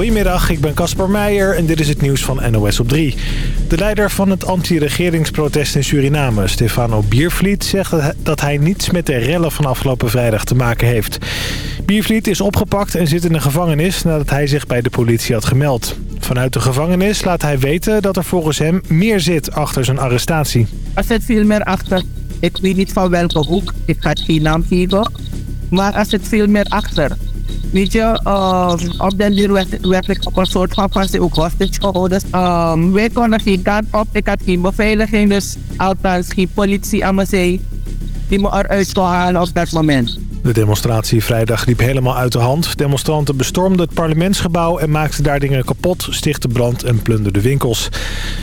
Goedemiddag, ik ben Casper Meijer en dit is het nieuws van NOS op 3. De leider van het anti-regeringsprotest in Suriname, Stefano Biervliet... zegt dat hij niets met de rellen van afgelopen vrijdag te maken heeft. Biervliet is opgepakt en zit in de gevangenis nadat hij zich bij de politie had gemeld. Vanuit de gevangenis laat hij weten dat er volgens hem meer zit achter zijn arrestatie. Er zit veel meer achter. Ik weet niet van welke hoek, ik ga geen naam geven. Maar er zit veel meer achter. Weet je, um, op den duur werd, werd ik op een soort van passie ook hostage gehouden. Um, wij konden geen kant op, ik had geen beveiliging, dus althans geen politie aan me zei die me eruit kon halen op dat moment. De demonstratie vrijdag liep helemaal uit de hand. Demonstranten bestormden het parlementsgebouw en maakten daar dingen kapot, stichtten brand en plunderden winkels.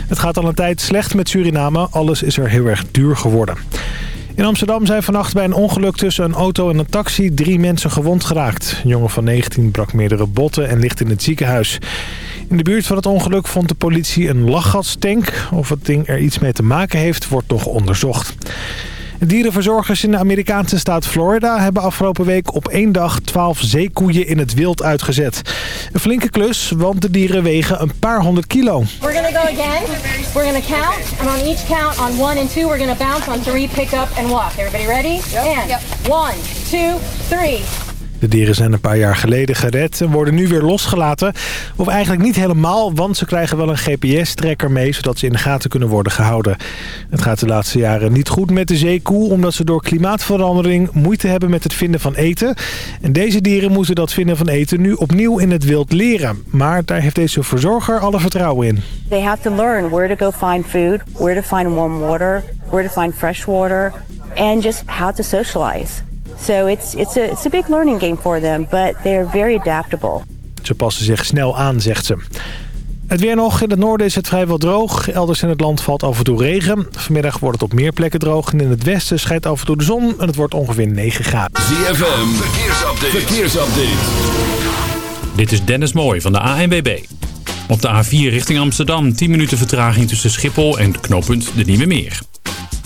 Het gaat al een tijd slecht met Suriname, alles is er heel erg duur geworden. In Amsterdam zijn vannacht bij een ongeluk tussen een auto en een taxi drie mensen gewond geraakt. Een jongen van 19 brak meerdere botten en ligt in het ziekenhuis. In de buurt van het ongeluk vond de politie een lachgastank. Of het ding er iets mee te maken heeft, wordt nog onderzocht. Dierenverzorgers in de Amerikaanse staat Florida hebben afgelopen week op één dag 12 zeekoeien in het wild uitgezet. Een flinke klus, want de dieren wegen een paar honderd kilo. We're gonna go again. We're gonna count, and on each count, on one and two, we're gonna bounce. On three, pick up and walk. Everybody ready? And one, two, three. De dieren zijn een paar jaar geleden gered en worden nu weer losgelaten. Of eigenlijk niet helemaal, want ze krijgen wel een GPS-trekker mee... zodat ze in de gaten kunnen worden gehouden. Het gaat de laatste jaren niet goed met de zeekoe... omdat ze door klimaatverandering moeite hebben met het vinden van eten. En deze dieren moeten dat vinden van eten nu opnieuw in het wild leren. Maar daar heeft deze verzorger alle vertrouwen in. They have to learn where to go find food, warm water, where to find fresh water... and just how to socialize. So it's, it's, a, it's a big learning game for them, but they're very adaptable. Ze passen zich snel aan, zegt ze. Het weer nog. In het noorden is het vrijwel droog. Elders in het land valt af en toe regen. Vanmiddag wordt het op meer plekken droog. En in het westen schijnt af en toe de zon. En het wordt ongeveer 9 graden. ZFM, verkeersupdate. verkeersupdate. Dit is Dennis Mooij van de ANWB. Op de A4 richting Amsterdam 10 minuten vertraging tussen Schiphol en knooppunt De Nieuwe Meer.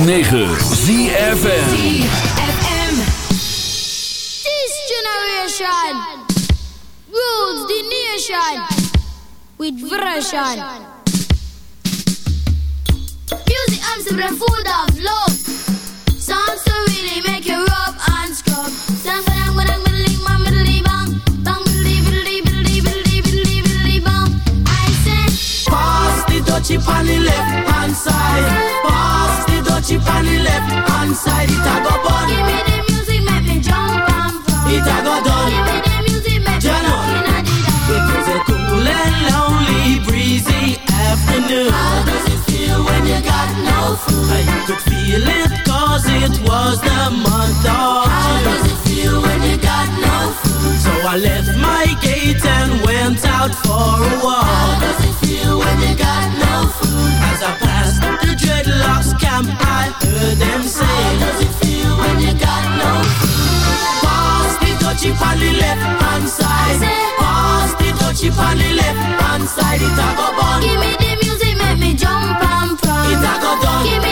106.9 This generation rules the nation with version. Music I'm full of love. Songs to really make you rub and scrub. Sang ba dang ba dang biddly bang biddly bang bang biddly biddly biddly biddly biddly biddly bang. I said, pass the dutchie on the left hand side. Pass the dutchie on the left hand side. It a go bun. Give me the music, make me jump and from. It a go done. Give me the music, make me Jano. walk in a the dark. It was a cool and lonely, breezy afternoon. How does it feel when you got no food? I could feel it cause it was the month of How does it feel when you got no food? So I left my gate and went out for a walk. How does it feel when you got no food? As I passed the dreadlocks camp, I heard them say, How does it feel when you got no food? Pass the dutchie on the left hand side. Pass the dutchie on the left hand side. It a go bun. Give me the music, make me jump and from. It a go done. Give me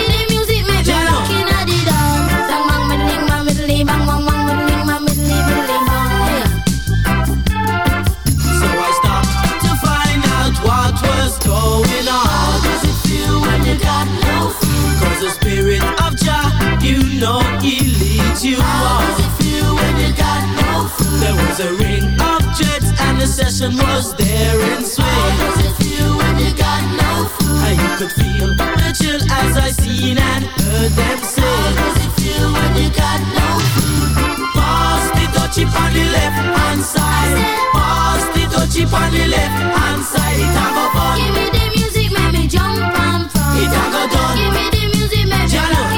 know he leads you How does it feel when you got no food? There was a ring of jets and the session was there in How does it feel when you got no food? And you could feel the chill as I seen and heard them How does it feel when you got no food? Pass the dutchie on the left hand side. Pass the dutchie on the left hand side. It a go fun. Give me the music, make me jump and from. It a go done. Give me the music, make me Jano.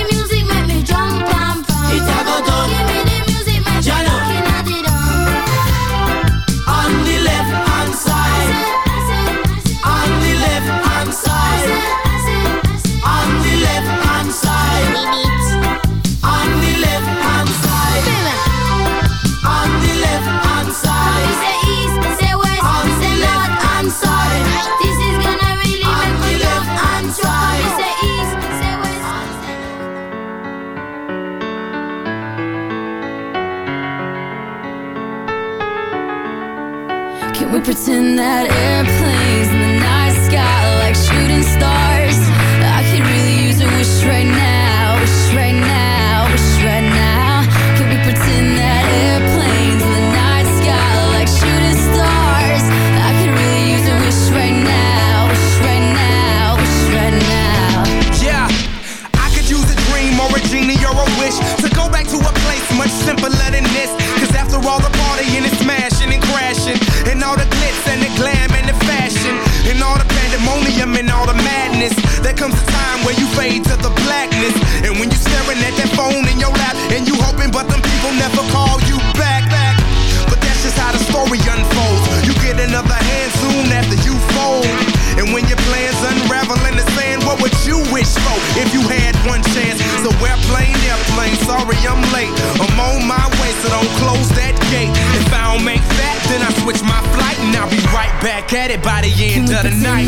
Pretend that airplanes there comes a time where you fade to the blackness. And when you're staring at that phone in your lap, and you hoping, but them people never call you back. back. But that's just how the story unfolds. You get another hand soon after you fold. And when your plans unravel in the sand, what would you wish for if you had one chance? So airplane, airplane, sorry I'm late. I'm on my way, so don't close that gate. If I don't make that, then I switch my flight and I'll be right back at it by the end of the night.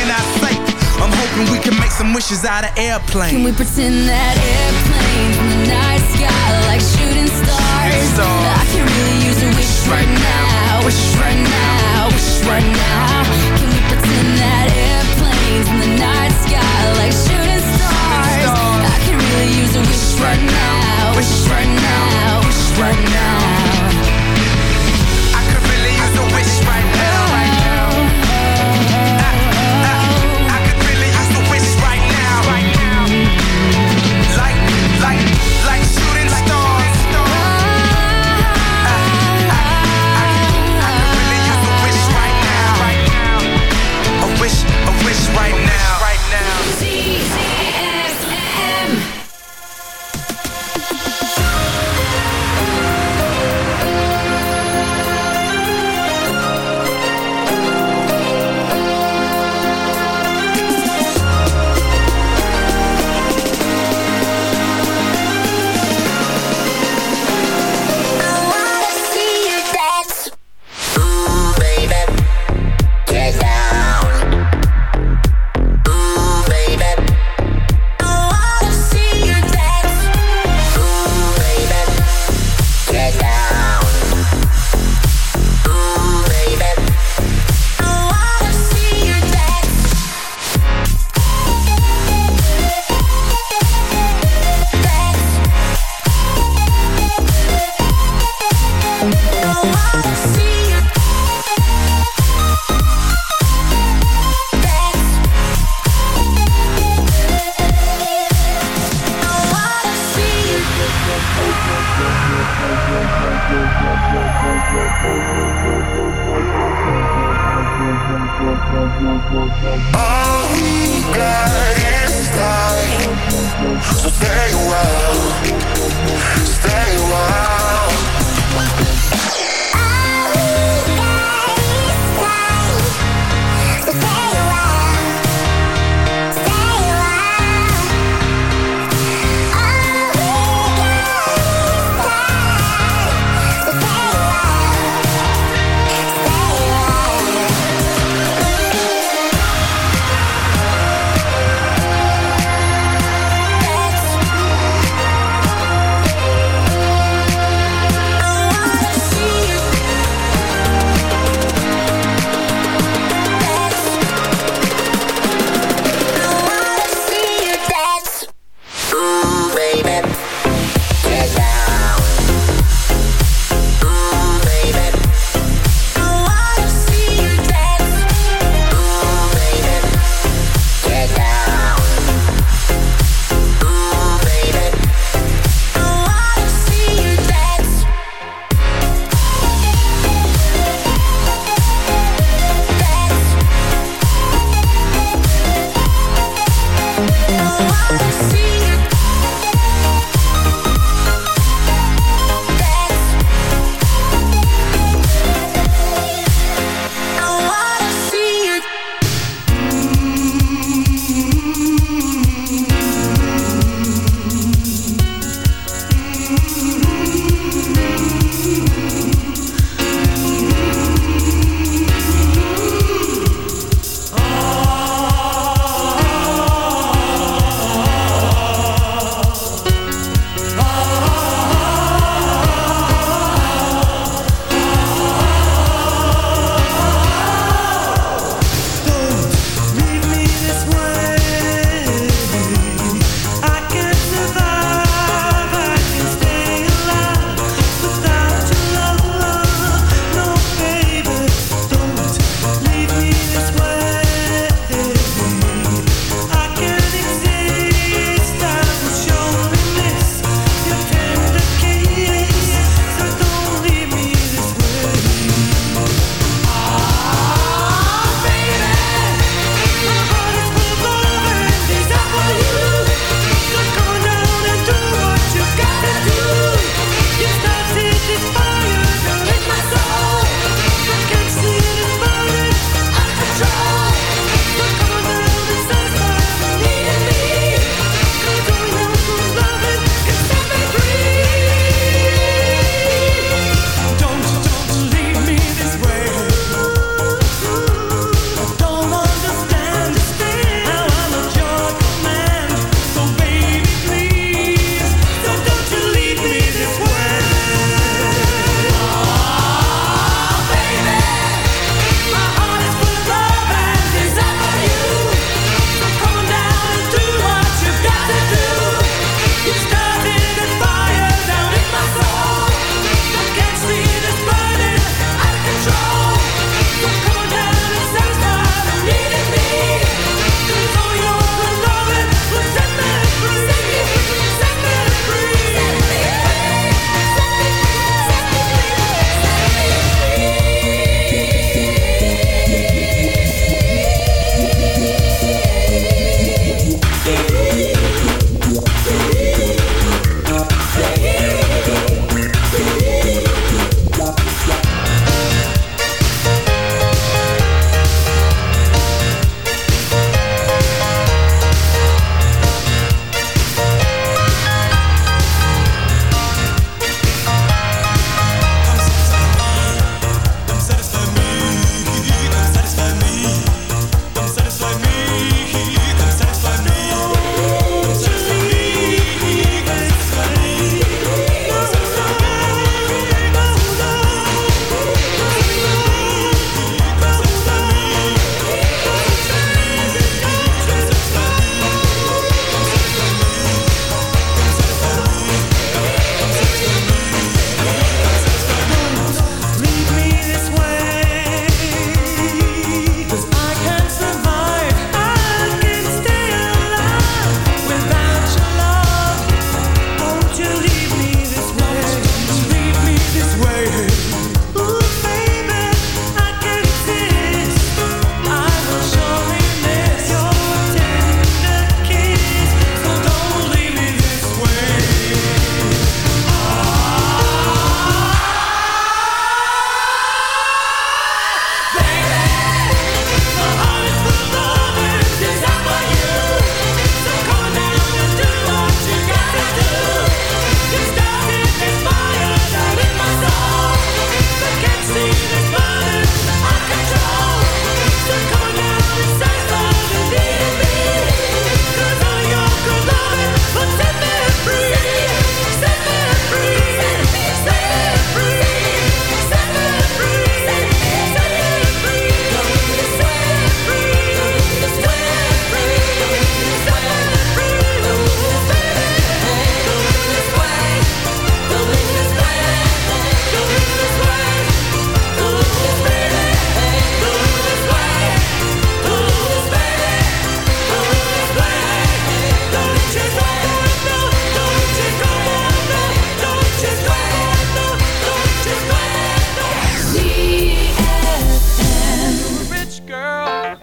I'm we can make some wishes out of airplanes. Can we pretend that airplanes in the night sky like shooting stars? stars. I can really use a wish right now, wish right now, wish right now. Can we pretend that airplanes in the night sky like shooting stars? I can really use a wish right now, wish right now, wish right now.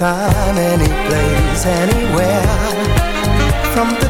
anytime, any place, anywhere. From the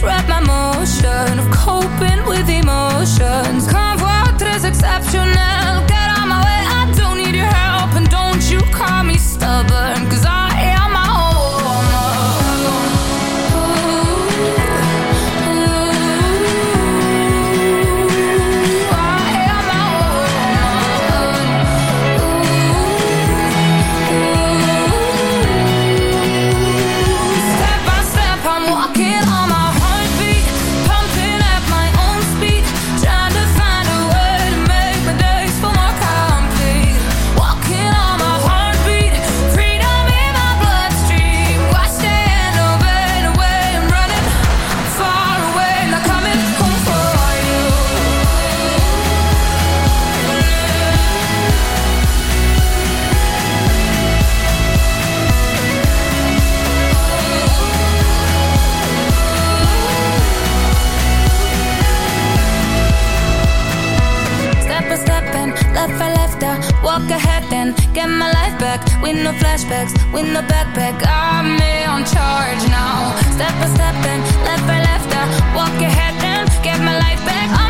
misread my motion of coping with emotions. Convoy tres exceptional. Get out my way, I don't need your help. And don't you call me stubborn. With no flashbacks, with no backpack. I'm on charge now. Step by step and left by left I walk ahead and get my life back. I'm